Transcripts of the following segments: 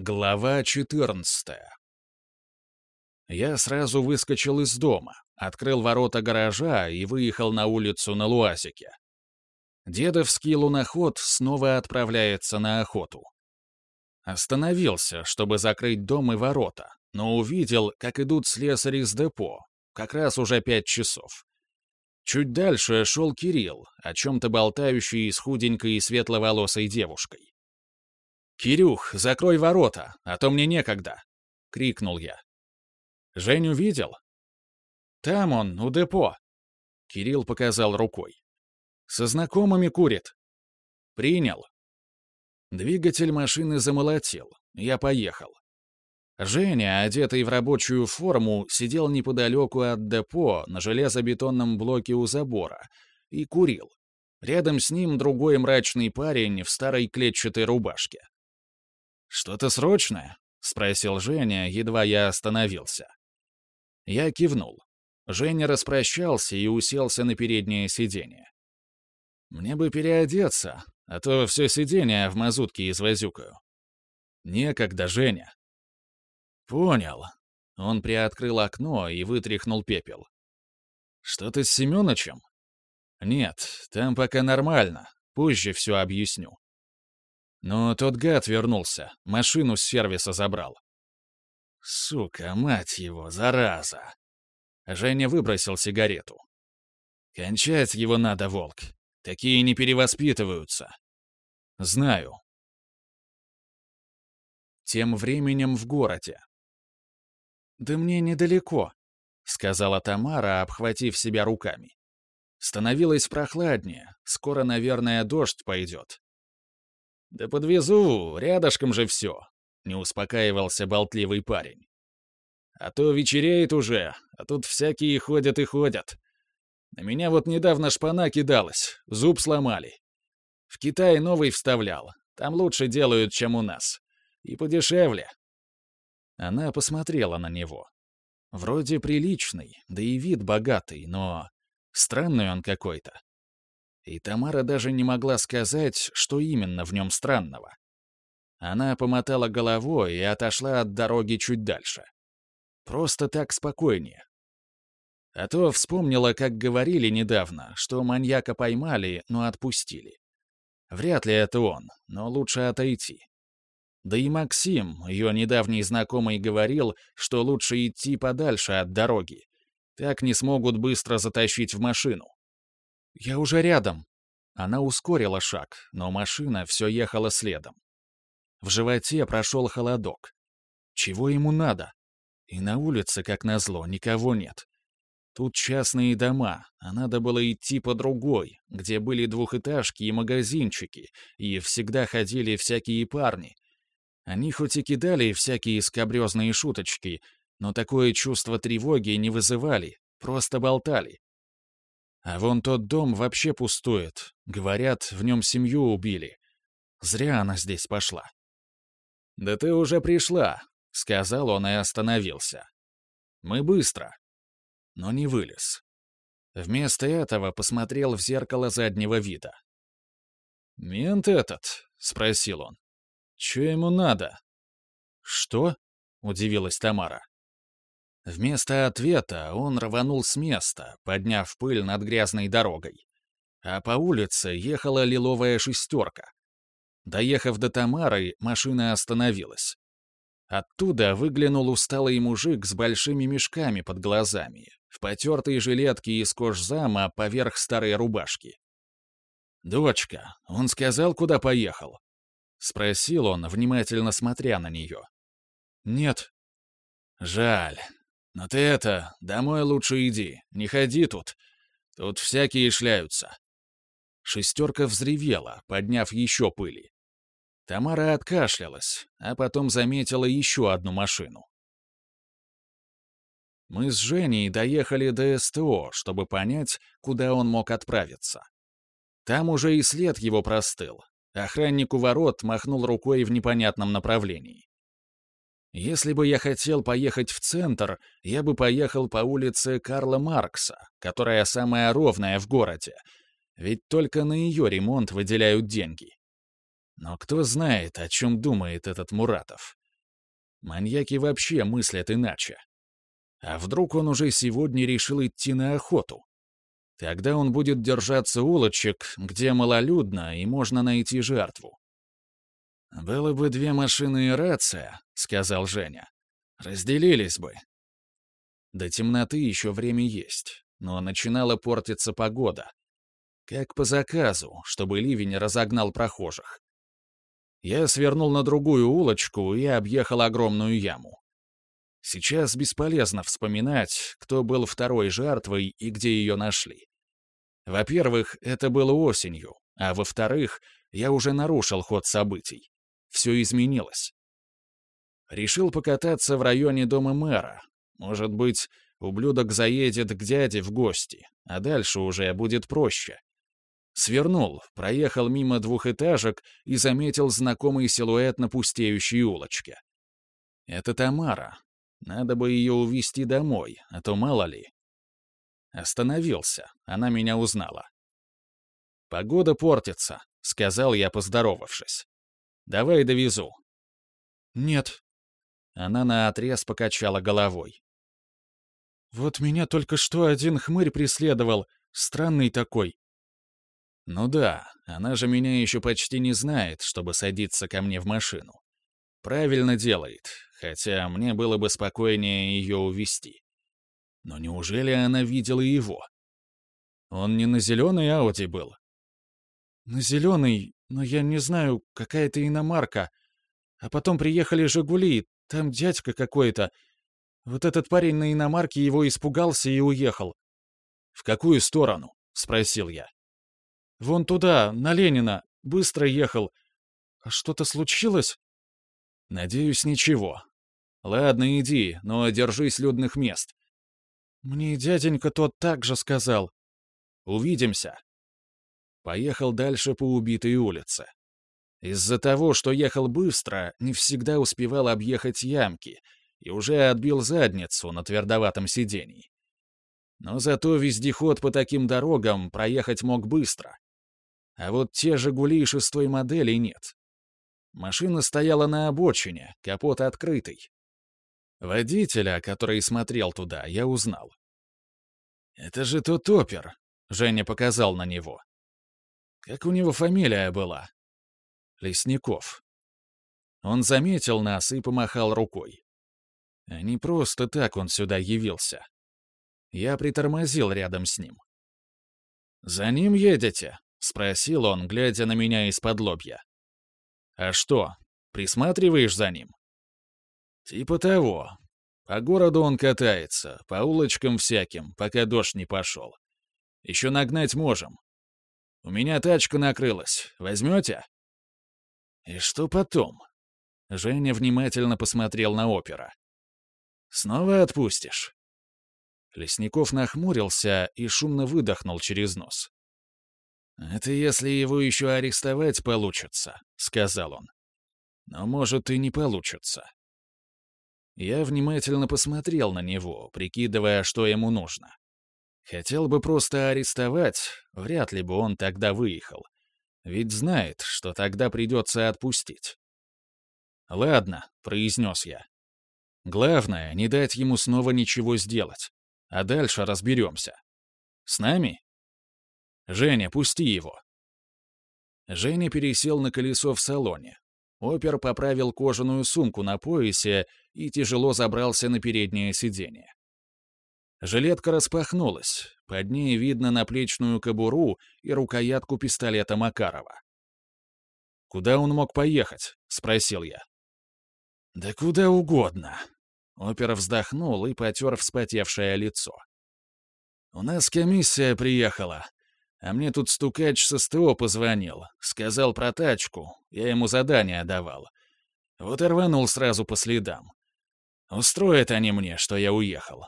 Глава 14 Я сразу выскочил из дома, открыл ворота гаража и выехал на улицу на Луазике. Дедовский луноход снова отправляется на охоту. Остановился, чтобы закрыть дом и ворота, но увидел, как идут слесари с депо, как раз уже пять часов. Чуть дальше шел Кирилл, о чем-то болтающий с худенькой и светловолосой девушкой. «Кирюх, закрой ворота, а то мне некогда!» — крикнул я. «Женю видел?» «Там он, у депо!» Кирилл показал рукой. «Со знакомыми курит». «Принял». Двигатель машины замолотил. Я поехал. Женя, одетый в рабочую форму, сидел неподалеку от депо на железобетонном блоке у забора и курил. Рядом с ним другой мрачный парень в старой клетчатой рубашке. «Что-то срочное?» — спросил Женя, едва я остановился. Я кивнул. Женя распрощался и уселся на переднее сиденье. «Мне бы переодеться, а то все сиденье в мазутке извозюкаю». «Некогда, Женя». «Понял». Он приоткрыл окно и вытряхнул пепел. «Что-то с Семёнычем?» «Нет, там пока нормально. Позже все объясню. Но тот гад вернулся, машину с сервиса забрал. Сука, мать его, зараза. Женя выбросил сигарету. Кончать его надо, волк. Такие не перевоспитываются. Знаю. Тем временем в городе. «Да мне недалеко», — сказала Тамара, обхватив себя руками. Становилось прохладнее, скоро, наверное, дождь пойдет. «Да подвезу, рядышком же все», — не успокаивался болтливый парень. «А то вечереет уже, а тут всякие ходят и ходят. На меня вот недавно шпана кидалась, зуб сломали. В Китае новый вставлял, там лучше делают, чем у нас. И подешевле». Она посмотрела на него. Вроде приличный, да и вид богатый, но странный он какой-то и Тамара даже не могла сказать, что именно в нем странного. Она помотала головой и отошла от дороги чуть дальше. Просто так спокойнее. А то вспомнила, как говорили недавно, что маньяка поймали, но отпустили. Вряд ли это он, но лучше отойти. Да и Максим, ее недавний знакомый, говорил, что лучше идти подальше от дороги. Так не смогут быстро затащить в машину. «Я уже рядом». Она ускорила шаг, но машина все ехала следом. В животе прошел холодок. Чего ему надо? И на улице, как назло, никого нет. Тут частные дома, а надо было идти по другой, где были двухэтажки и магазинчики, и всегда ходили всякие парни. Они хоть и кидали всякие скобрезные шуточки, но такое чувство тревоги не вызывали, просто болтали. А вон тот дом вообще пустует. Говорят, в нем семью убили. Зря она здесь пошла. «Да ты уже пришла», — сказал он и остановился. «Мы быстро». Но не вылез. Вместо этого посмотрел в зеркало заднего вида. «Мент этот?» — спросил он. «Чё ему надо?» «Что?» — удивилась Тамара. Вместо ответа он рванул с места, подняв пыль над грязной дорогой. А по улице ехала лиловая шестерка. Доехав до Тамары, машина остановилась. Оттуда выглянул усталый мужик с большими мешками под глазами, в потертой жилетке из кожзама поверх старой рубашки. «Дочка, он сказал, куда поехал?» — спросил он, внимательно смотря на нее. «Нет». «Жаль, но ты это, домой лучше иди, не ходи тут. Тут всякие шляются». Шестерка взревела, подняв еще пыли. Тамара откашлялась, а потом заметила еще одну машину. Мы с Женей доехали до СТО, чтобы понять, куда он мог отправиться. Там уже и след его простыл. Охранник у ворот махнул рукой в непонятном направлении. Если бы я хотел поехать в центр, я бы поехал по улице Карла Маркса, которая самая ровная в городе, ведь только на ее ремонт выделяют деньги. Но кто знает, о чем думает этот Муратов. Маньяки вообще мыслят иначе. А вдруг он уже сегодня решил идти на охоту? Тогда он будет держаться улочек, где малолюдно и можно найти жертву. «Было бы две машины и рация», — сказал Женя. «Разделились бы». До темноты еще время есть, но начинала портиться погода. Как по заказу, чтобы ливень разогнал прохожих. Я свернул на другую улочку и объехал огромную яму. Сейчас бесполезно вспоминать, кто был второй жертвой и где ее нашли. Во-первых, это было осенью, а во-вторых, я уже нарушил ход событий. Все изменилось. Решил покататься в районе дома мэра. Может быть, ублюдок заедет к дяде в гости, а дальше уже будет проще. Свернул, проехал мимо двухэтажек и заметил знакомый силуэт на пустеющей улочке. Это Тамара. Надо бы ее увезти домой, а то мало ли. Остановился. Она меня узнала. «Погода портится», — сказал я, поздоровавшись. «Давай довезу». «Нет». Она наотрез покачала головой. «Вот меня только что один хмырь преследовал, странный такой». «Ну да, она же меня еще почти не знает, чтобы садиться ко мне в машину. Правильно делает, хотя мне было бы спокойнее ее увести. Но неужели она видела его? Он не на зеленой Ауди был? На зеленый, но я не знаю, какая-то иномарка. А потом приехали «Жигули», там дядька какой-то. Вот этот парень на иномарке его испугался и уехал. «В какую сторону?» — спросил я. «Вон туда, на Ленина. Быстро ехал. А что-то случилось?» «Надеюсь, ничего. Ладно, иди, но держись людных мест. «Мне дяденька тот так же сказал». «Увидимся». Поехал дальше по убитой улице. Из-за того, что ехал быстро, не всегда успевал объехать ямки и уже отбил задницу на твердоватом сидении. Но зато вездеход по таким дорогам проехать мог быстро. А вот те «Жигули» шестой модели нет. Машина стояла на обочине, капот открытый. Водителя, который смотрел туда, я узнал. «Это же тот опер», — Женя показал на него. «Как у него фамилия была?» «Лесников». Он заметил нас и помахал рукой. А не просто так он сюда явился. Я притормозил рядом с ним. «За ним едете?» — спросил он, глядя на меня из-под лобья. «А что, присматриваешь за ним?» «Типа того. По городу он катается, по улочкам всяким, пока дождь не пошел. Еще нагнать можем. У меня тачка накрылась. Возьмете?» «И что потом?» Женя внимательно посмотрел на опера. «Снова отпустишь?» Лесников нахмурился и шумно выдохнул через нос. «Это если его еще арестовать получится», — сказал он. «Но, может, и не получится. Я внимательно посмотрел на него, прикидывая, что ему нужно. Хотел бы просто арестовать, вряд ли бы он тогда выехал. Ведь знает, что тогда придется отпустить. «Ладно», — произнес я. «Главное, не дать ему снова ничего сделать. А дальше разберемся. С нами?» «Женя, пусти его». Женя пересел на колесо в салоне, Опер поправил кожаную сумку на поясе и тяжело забрался на переднее сиденье. Жилетка распахнулась, под ней видно наплечную кобуру и рукоятку пистолета Макарова. «Куда он мог поехать?» — спросил я. «Да куда угодно». Опер вздохнул и потер вспотевшее лицо. «У нас комиссия приехала. А мне тут стукач со СТО позвонил, сказал про тачку, я ему задание давал. Вот и рванул сразу по следам. Устроят они мне, что я уехал.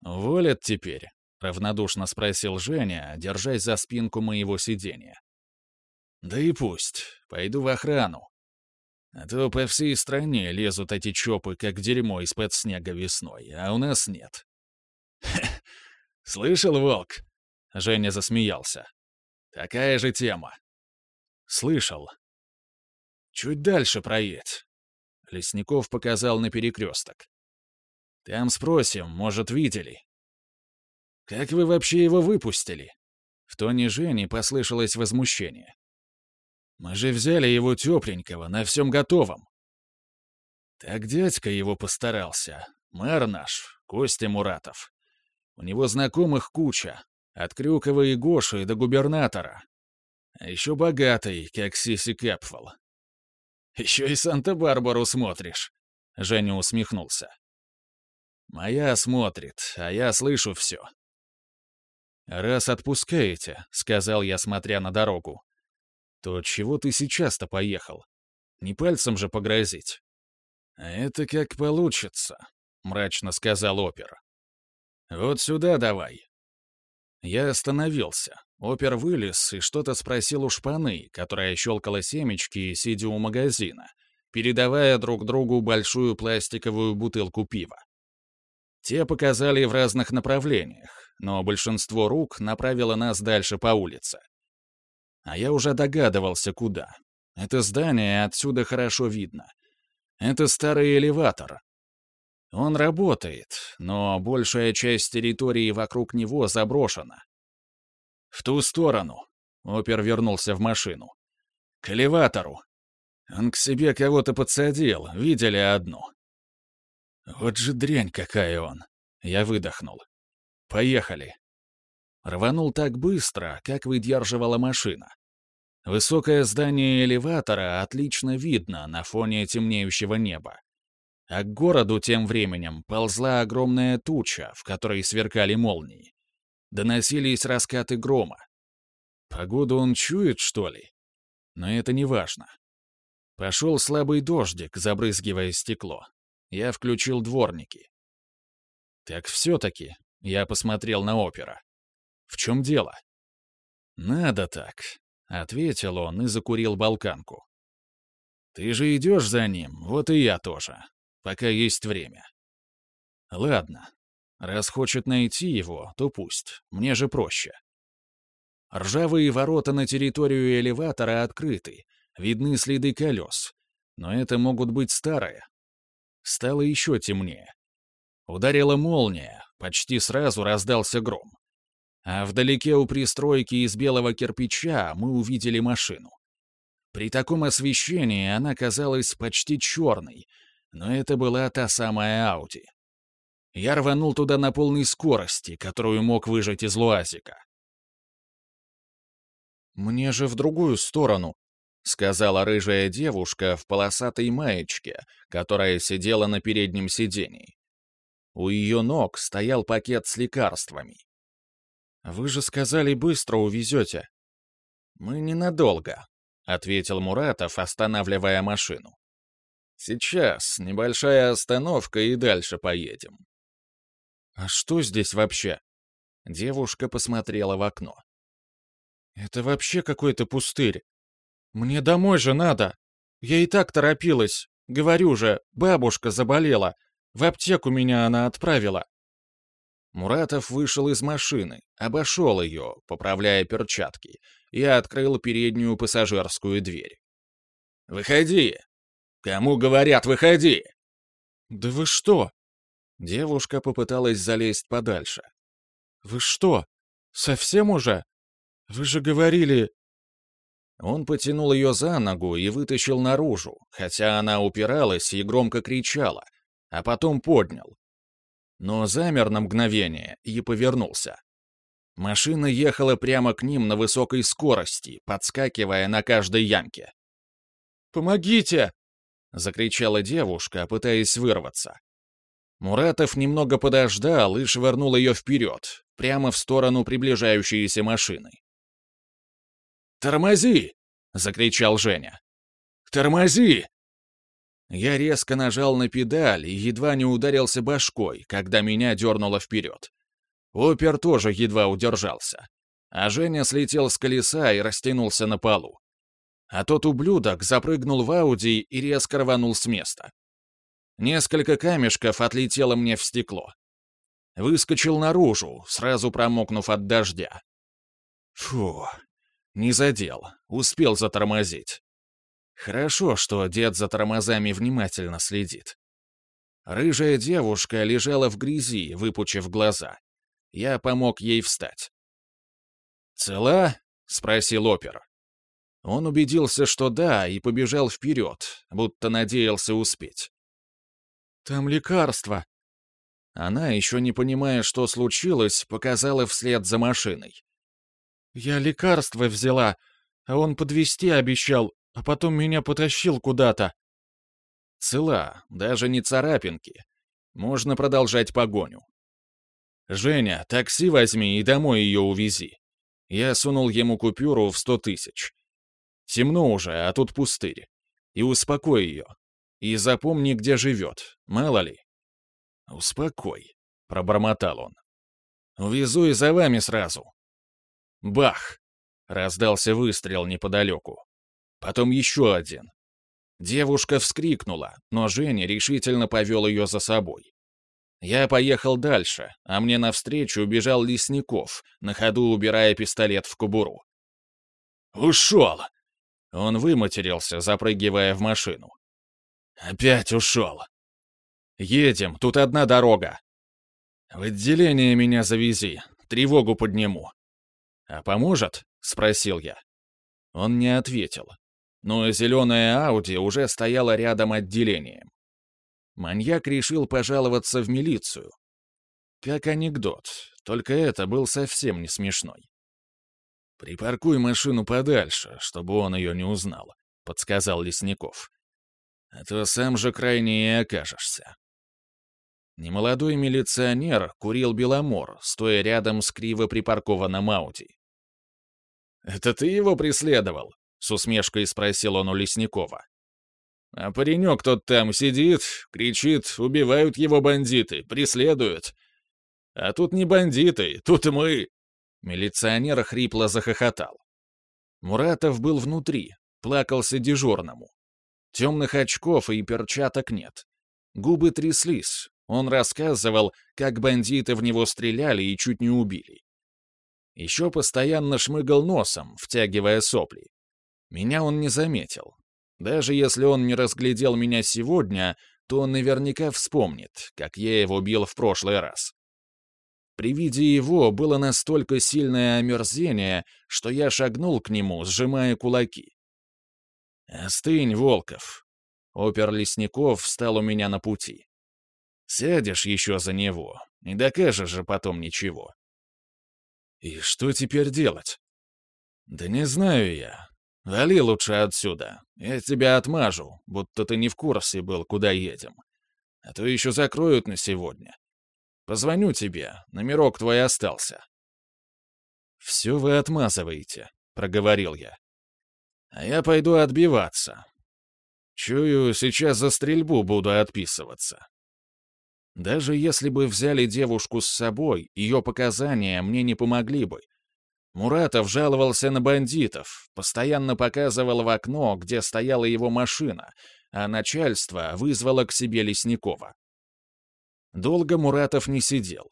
«Волят теперь?» — равнодушно спросил Женя, держась за спинку моего сиденья. «Да и пусть. Пойду в охрану. А то по всей стране лезут эти чопы, как дерьмо из-под снега весной, а у нас нет». «Слышал, Волк?» Женя засмеялся. «Такая же тема». «Слышал». «Чуть дальше проедь». Лесников показал на перекресток. Там спросим, может, видели. Как вы вообще его выпустили? В тоне Жени послышалось возмущение. Мы же взяли его тепленького, на всем готовом. Так дядька его постарался. Мэр наш, Костя Муратов. У него знакомых куча. От Крюкова и Гоши до губернатора. А еще богатый, как Сиси Кэпфол. Еще и Санта-Барбару смотришь. Женя усмехнулся. Моя смотрит, а я слышу все. «Раз отпускаете», — сказал я, смотря на дорогу, то чего ты сейчас-то поехал? Не пальцем же погрозить. «Это как получится», — мрачно сказал опер. «Вот сюда давай». Я остановился. Опер вылез и что-то спросил у шпаны, которая щелкала семечки, сидя у магазина, передавая друг другу большую пластиковую бутылку пива. Те показали в разных направлениях, но большинство рук направило нас дальше по улице. А я уже догадывался, куда. Это здание отсюда хорошо видно. Это старый элеватор. Он работает, но большая часть территории вокруг него заброшена. В ту сторону. Опер вернулся в машину. К элеватору. Он к себе кого-то подсадил, видели одну. Вот же дрянь какая он. Я выдохнул. Поехали. Рванул так быстро, как выдерживала машина. Высокое здание элеватора отлично видно на фоне темнеющего неба. А к городу тем временем ползла огромная туча, в которой сверкали молнии. Доносились раскаты грома. Погоду он чует, что ли? Но это не важно. Пошел слабый дождик, забрызгивая стекло. Я включил дворники. Так все-таки я посмотрел на опера. В чем дело? Надо так, — ответил он и закурил балканку. «Ты же идешь за ним, вот и я тоже, пока есть время». «Ладно, раз хочет найти его, то пусть, мне же проще». Ржавые ворота на территорию элеватора открыты, видны следы колес, но это могут быть старые. Стало еще темнее. Ударила молния, почти сразу раздался гром. А вдалеке у пристройки из белого кирпича мы увидели машину. При таком освещении она казалась почти черной, но это была та самая Ауди. Я рванул туда на полной скорости, которую мог выжать из луазика. «Мне же в другую сторону», — сказала рыжая девушка в полосатой маечке, которая сидела на переднем сидении. У ее ног стоял пакет с лекарствами. «Вы же сказали, быстро увезете». «Мы ненадолго», — ответил Муратов, останавливая машину. «Сейчас небольшая остановка и дальше поедем». «А что здесь вообще?» Девушка посмотрела в окно. «Это вообще какой-то пустырь. Мне домой же надо. Я и так торопилась. Говорю же, бабушка заболела. В аптеку меня она отправила. Муратов вышел из машины, обошел ее, поправляя перчатки, и открыл переднюю пассажирскую дверь. «Выходи! Кому говорят, выходи!» «Да вы что?» Девушка попыталась залезть подальше. «Вы что, совсем уже? Вы же говорили...» Он потянул ее за ногу и вытащил наружу, хотя она упиралась и громко кричала, а потом поднял, но замер на мгновение и повернулся. Машина ехала прямо к ним на высокой скорости, подскакивая на каждой ямке. «Помогите!» — закричала девушка, пытаясь вырваться. Муратов немного подождал и швырнул ее вперед, прямо в сторону приближающейся машины. «Тормози!» — закричал Женя. «Тормози!» Я резко нажал на педаль и едва не ударился башкой, когда меня дернуло вперед. Опер тоже едва удержался. А Женя слетел с колеса и растянулся на полу. А тот ублюдок запрыгнул в Ауди и резко рванул с места. Несколько камешков отлетело мне в стекло. Выскочил наружу, сразу промокнув от дождя. Фу, не задел, успел затормозить. Хорошо, что дед за тормозами внимательно следит. Рыжая девушка лежала в грязи, выпучив глаза. Я помог ей встать. «Цела?» — спросил опер. Он убедился, что да, и побежал вперед, будто надеялся успеть. «Там лекарство». Она, еще не понимая, что случилось, показала вслед за машиной. «Я лекарство взяла, а он подвести обещал, а потом меня потащил куда-то». Цела, даже не царапинки. Можно продолжать погоню. «Женя, такси возьми и домой ее увези». Я сунул ему купюру в сто тысяч. Темно уже, а тут пустырь. И успокой ее. И запомни, где живет. Мало ли. Успокой, пробормотал он. Увезу и за вами сразу. Бах! Раздался выстрел неподалеку. Потом еще один. Девушка вскрикнула, но Женя решительно повел ее за собой. Я поехал дальше, а мне навстречу убежал Лесников, на ходу убирая пистолет в кобуру. «Ушел!» Он выматерился, запрыгивая в машину. «Опять ушел!» «Едем, тут одна дорога!» «В отделение меня завези, тревогу подниму». «А поможет?» — спросил я. Он не ответил. Но зеленая Ауди уже стояла рядом отделением. Маньяк решил пожаловаться в милицию. Как анекдот, только это был совсем не смешной. «Припаркуй машину подальше, чтобы он ее не узнал», — подсказал Лесников. «А то сам же крайне и окажешься». Немолодой милиционер курил беломор, стоя рядом с криво припаркованным Ауди. «Это ты его преследовал?» — с усмешкой спросил он у Лесникова. «А паренек тот там сидит, кричит, убивают его бандиты, преследуют. А тут не бандиты, тут мы!» Милиционер хрипло захохотал. Муратов был внутри, плакался дежурному. Темных очков и перчаток нет. Губы тряслись. Он рассказывал, как бандиты в него стреляли и чуть не убили. Еще постоянно шмыгал носом, втягивая сопли. Меня он не заметил. Даже если он не разглядел меня сегодня, то наверняка вспомнит, как я его бил в прошлый раз. При виде его было настолько сильное омерзение, что я шагнул к нему, сжимая кулаки. «Остынь, Волков!» Опер Лесников встал у меня на пути. «Сядешь еще за него, не докажешь же потом ничего». «И что теперь делать?» «Да не знаю я. Вали лучше отсюда. Я тебя отмажу, будто ты не в курсе был, куда едем. А то еще закроют на сегодня. Позвоню тебе, номерок твой остался». «Все вы отмазываете», — проговорил я. «А я пойду отбиваться. Чую, сейчас за стрельбу буду отписываться». Даже если бы взяли девушку с собой, ее показания мне не помогли бы. Муратов жаловался на бандитов, постоянно показывал в окно, где стояла его машина, а начальство вызвало к себе Лесникова. Долго Муратов не сидел.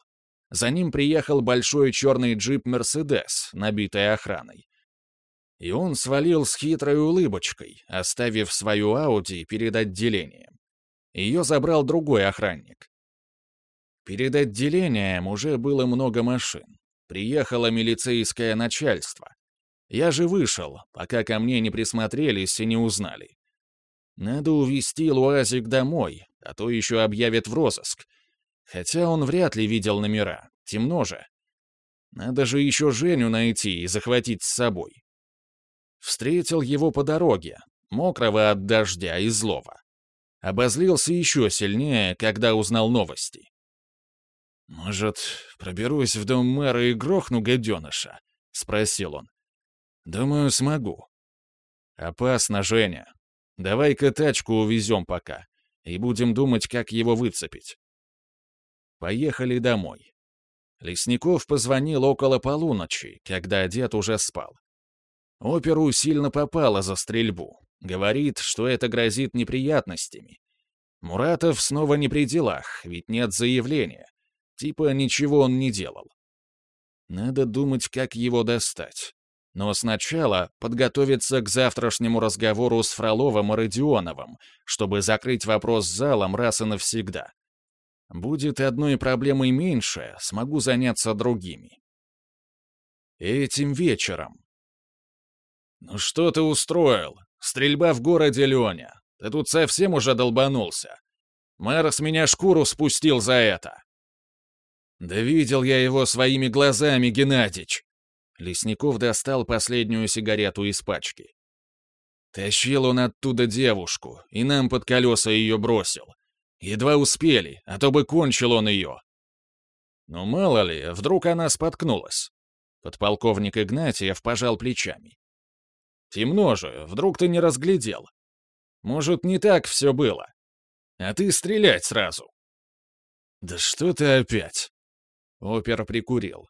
За ним приехал большой черный джип «Мерседес», набитый охраной. И он свалил с хитрой улыбочкой, оставив свою «Ауди» перед отделением. Ее забрал другой охранник. Перед отделением уже было много машин. Приехало милицейское начальство. Я же вышел, пока ко мне не присмотрелись и не узнали. Надо увезти Луазик домой, а то еще объявят в розыск, Хотя он вряд ли видел номера, темно же. Надо же еще Женю найти и захватить с собой. Встретил его по дороге, мокрого от дождя и злого. Обозлился еще сильнее, когда узнал новости. «Может, проберусь в дом мэра и грохну гаденыша?» — спросил он. «Думаю, смогу». «Опасно, Женя. Давай-ка тачку увезем пока, и будем думать, как его выцепить». Поехали домой. Лесников позвонил около полуночи, когда дед уже спал. Оперу сильно попало за стрельбу. Говорит, что это грозит неприятностями. Муратов снова не при делах, ведь нет заявления. Типа ничего он не делал. Надо думать, как его достать. Но сначала подготовиться к завтрашнему разговору с Фроловым и Родионовым, чтобы закрыть вопрос с залом раз и навсегда. Будет одной проблемой меньше, смогу заняться другими. Этим вечером. «Ну что ты устроил? Стрельба в городе, Леня. Ты тут совсем уже долбанулся. Мэр с меня шкуру спустил за это». «Да видел я его своими глазами, Геннадич!» Лесников достал последнюю сигарету из пачки. Тащил он оттуда девушку, и нам под колеса ее бросил. Едва успели, а то бы кончил он ее. Ну, мало ли, вдруг она споткнулась. Подполковник Игнатьев пожал плечами. Темно же, вдруг ты не разглядел. Может, не так все было. А ты стрелять сразу. Да что ты опять? Опер прикурил.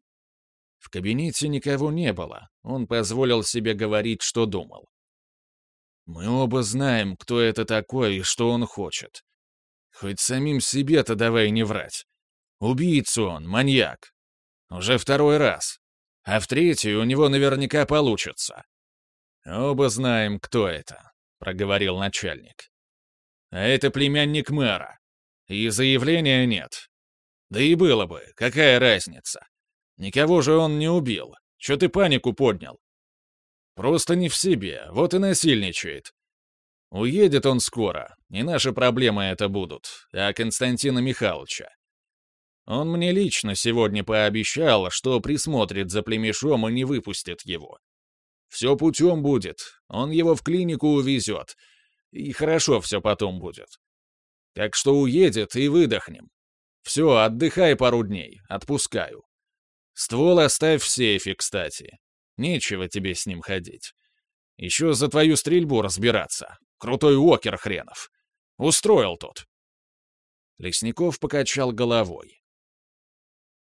В кабинете никого не было, он позволил себе говорить, что думал. «Мы оба знаем, кто это такой и что он хочет. Хоть самим себе-то давай не врать. Убийца он, маньяк. Уже второй раз. А в третий у него наверняка получится». «Оба знаем, кто это», — проговорил начальник. «А это племянник мэра. И заявления нет. Да и было бы, какая разница? Никого же он не убил. Че ты панику поднял? Просто не в себе, вот и насильничает. Уедет он скоро, не наши проблемы это будут, а Константина Михайловича. Он мне лично сегодня пообещал, что присмотрит за племешом и не выпустит его. Все путем будет, он его в клинику увезет, и хорошо все потом будет. Так что уедет и выдохнем. Все, отдыхай пару дней, отпускаю. Ствол оставь в сейфе, кстати. Нечего тебе с ним ходить. Еще за твою стрельбу разбираться. Крутой окер хренов. Устроил тут. Лесников покачал головой.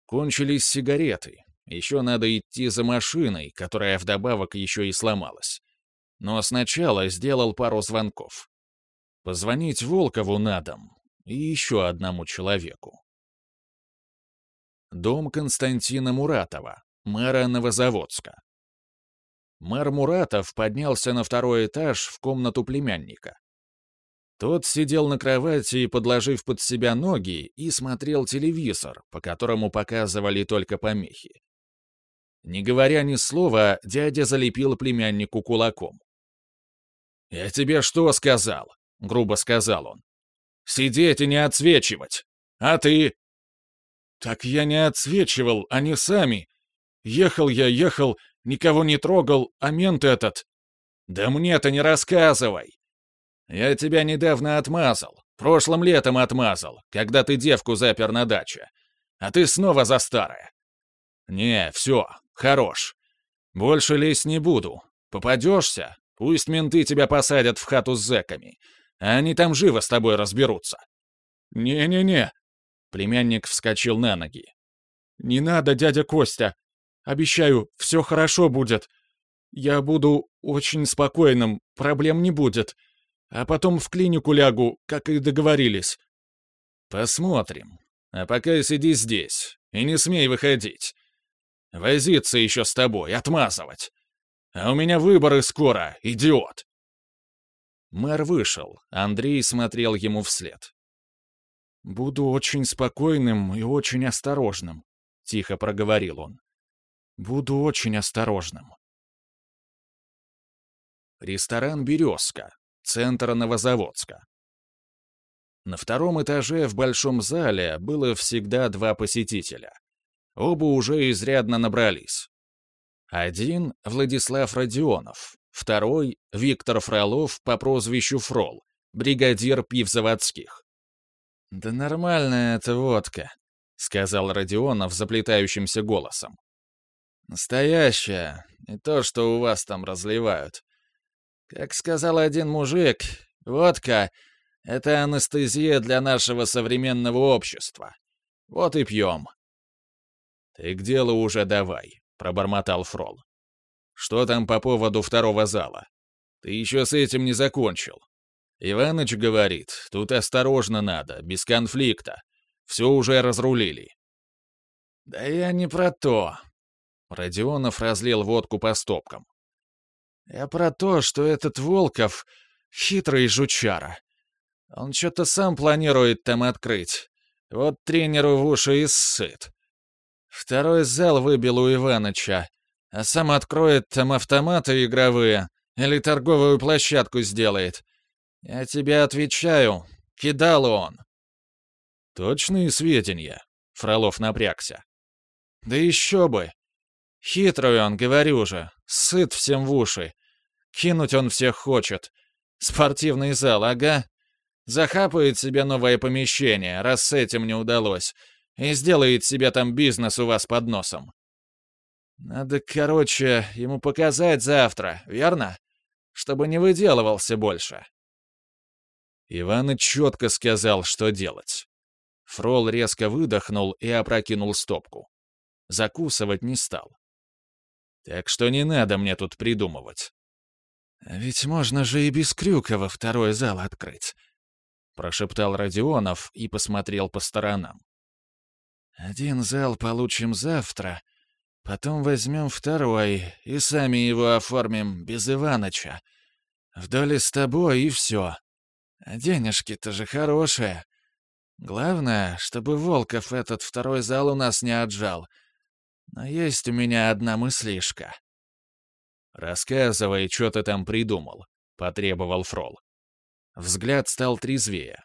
Кончились сигареты. Еще надо идти за машиной, которая вдобавок еще и сломалась. Но сначала сделал пару звонков. Позвонить Волкову на дом и еще одному человеку. Дом Константина Муратова, мэра Новозаводска. Мэр Муратов поднялся на второй этаж в комнату племянника. Тот сидел на кровати, подложив под себя ноги, и смотрел телевизор, по которому показывали только помехи. Не говоря ни слова, дядя залепил племяннику кулаком. «Я тебе что сказал?» — грубо сказал он. «Сидеть и не отсвечивать. А ты?» «Так я не отсвечивал, они сами. Ехал я, ехал, никого не трогал, а мент этот...» «Да мне-то не рассказывай! Я тебя недавно отмазал, прошлым летом отмазал, когда ты девку запер на даче. А ты снова за старое. Не, все, хорош. Больше лезть не буду. Попадешься, пусть менты тебя посадят в хату с зэками, а они там живо с тобой разберутся. Не-не-не, Племянник вскочил на ноги. «Не надо, дядя Костя. Обещаю, все хорошо будет. Я буду очень спокойным, проблем не будет. А потом в клинику лягу, как и договорились». «Посмотрим. А пока сиди здесь и не смей выходить. Возиться еще с тобой, отмазывать. А у меня выборы скоро, идиот!» Мэр вышел, Андрей смотрел ему вслед. «Буду очень спокойным и очень осторожным», — тихо проговорил он. «Буду очень осторожным». Ресторан «Березка», центр Новозаводска. На втором этаже в большом зале было всегда два посетителя. Оба уже изрядно набрались. Один — Владислав Родионов, второй — Виктор Фролов по прозвищу Фрол, бригадир пивзаводских. «Да нормальная эта водка», — сказал Родионов заплетающимся голосом. «Настоящая, не то, что у вас там разливают. Как сказал один мужик, водка — это анестезия для нашего современного общества. Вот и пьем». «Ты к делу уже давай», — пробормотал Фрол. «Что там по поводу второго зала? Ты еще с этим не закончил». Иваныч говорит, тут осторожно надо, без конфликта. Все уже разрулили. Да я не про то. Родионов разлил водку по стопкам. Я про то, что этот Волков — хитрый жучара. Он что-то сам планирует там открыть. Вот тренеру в уши и ссыт. Второй зал выбил у Иваныча, а сам откроет там автоматы игровые или торговую площадку сделает. Я тебе отвечаю, кидал он. Точные сведения. Фролов напрягся. Да еще бы. Хитрый он, говорю же, сыт всем в уши. Кинуть он всех хочет. Спортивный зал, ага. Захапает себе новое помещение, раз с этим не удалось, и сделает себе там бизнес у вас под носом. Надо, короче, ему показать завтра, верно? Чтобы не выделывался больше. Иван четко сказал, что делать. Фрол резко выдохнул и опрокинул стопку. Закусывать не стал. Так что не надо мне тут придумывать. «А «Ведь можно же и без Крюкова второй зал открыть», — прошептал Родионов и посмотрел по сторонам. «Один зал получим завтра, потом возьмем второй и сами его оформим без Иваныча. В с тобой и все. А денежки-то же хорошие. Главное, чтобы Волков этот второй зал у нас не отжал. Но есть у меня одна мыслишка». «Рассказывай, что ты там придумал», — потребовал Фрол. Взгляд стал трезвее.